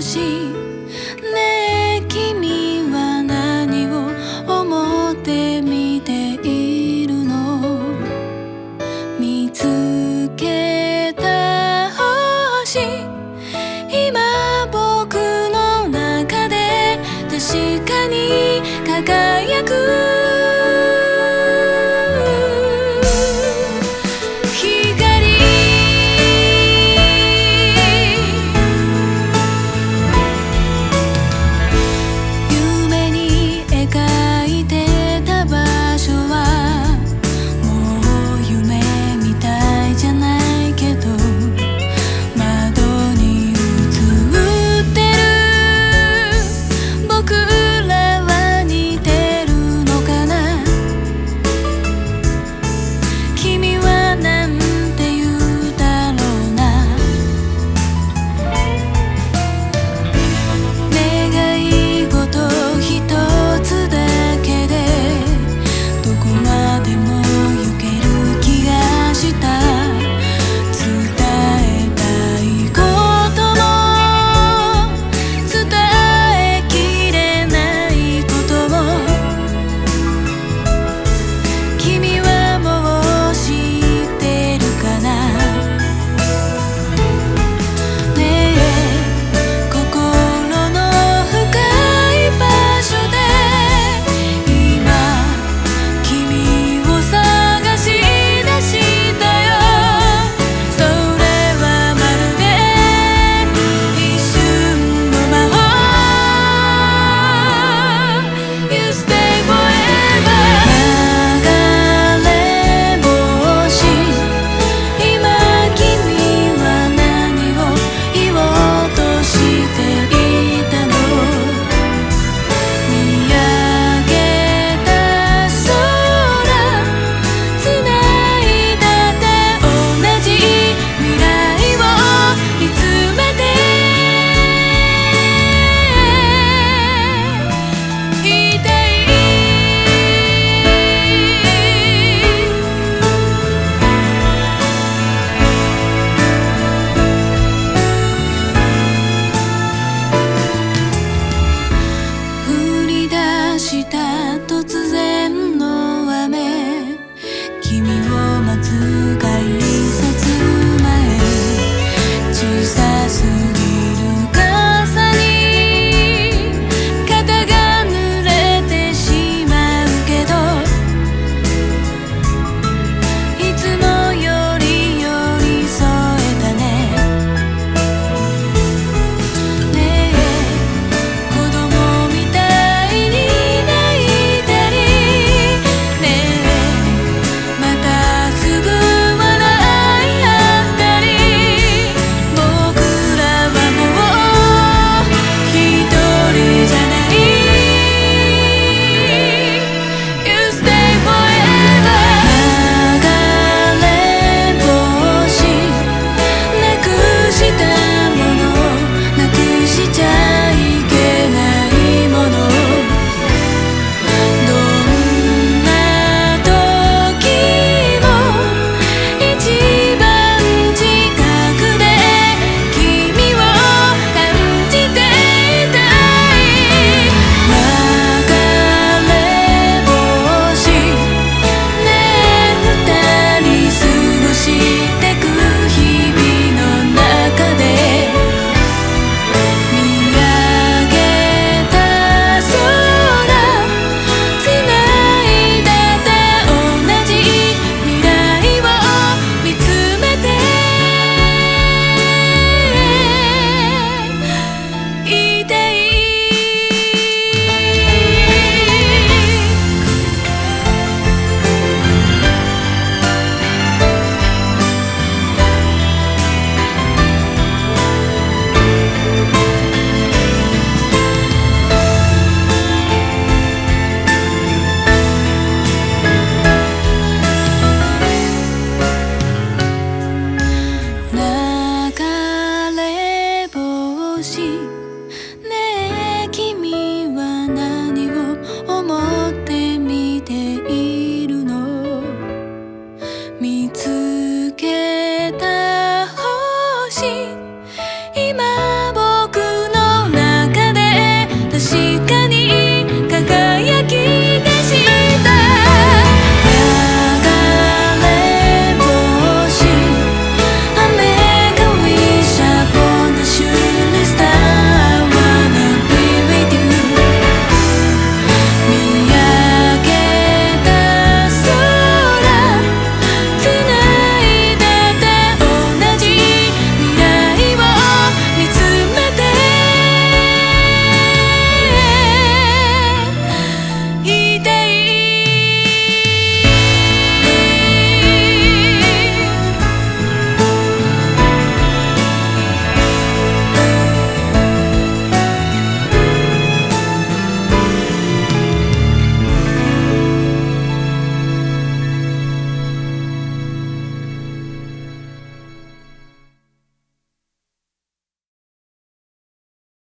」「ねえ君は何を思って見ているの」「見つけた星」「今僕の中で確かに輝く」流れ星